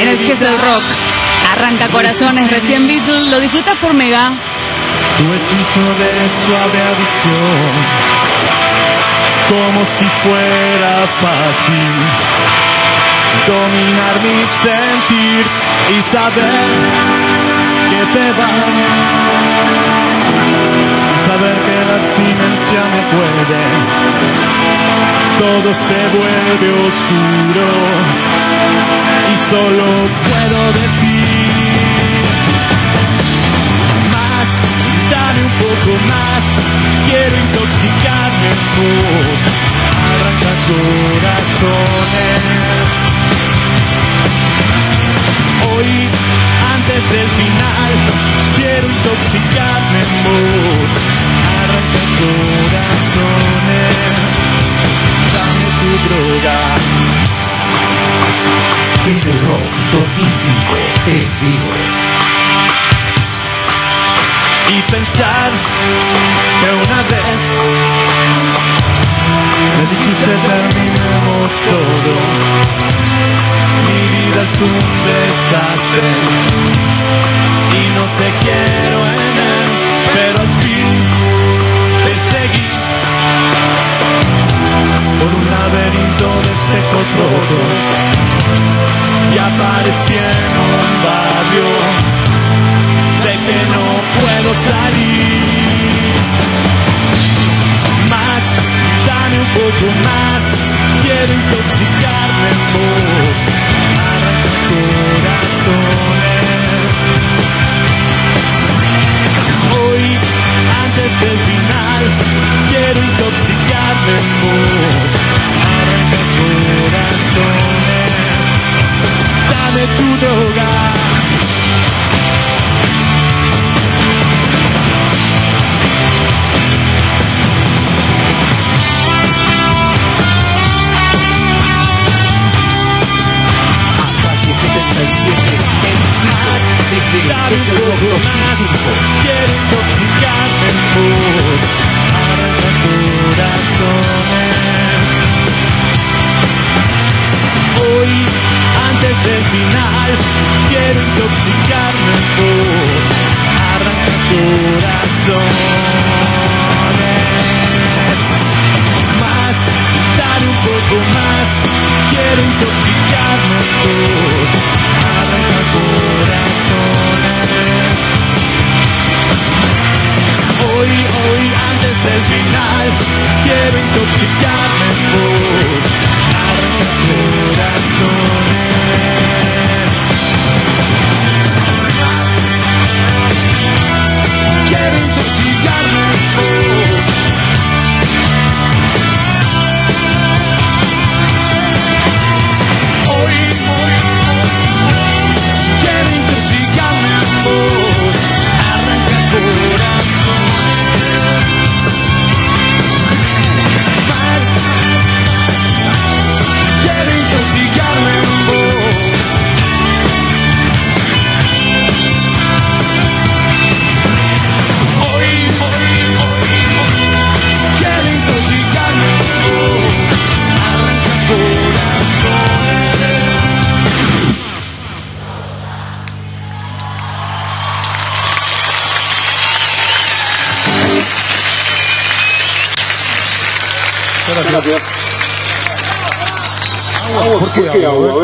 en el que es el rock. Arranca corazones, recién Beatles, lo disfrutas por Mega. Tu hechizo de suave adicción, como si fuera fácil dominar mi sentir y saber que te vas. Saber que la abstinencia me puede, todo se vuelve oscuro solo puedo decir más, dame un poco más, quiero intoxicarme vos, arranca corazones. Hoy, antes del final, quiero intoxicarme en Es el Rock 2005 en vivo. y pensar que una vez me dijiste terminemos todo. Mi vida es un desastre y no te quiero poco más, quiero intoxicarme en vos. Arranca corazones. Hoy, antes del final, quiero intoxicarme en vos. Arranca corazones. Dame tu droga. Vivo desde Es el Rock 2005. Quiero intoxicarme vos, arranca corazones. Hoy, antes del final, quiero intoxicarme vos, arranca corazones. Más, dar un poco más, quiero intoxicarme Hoy, antes del final, quiero intoxicarme en vos, arranca corazones. Gracias. ¿Por qué agua?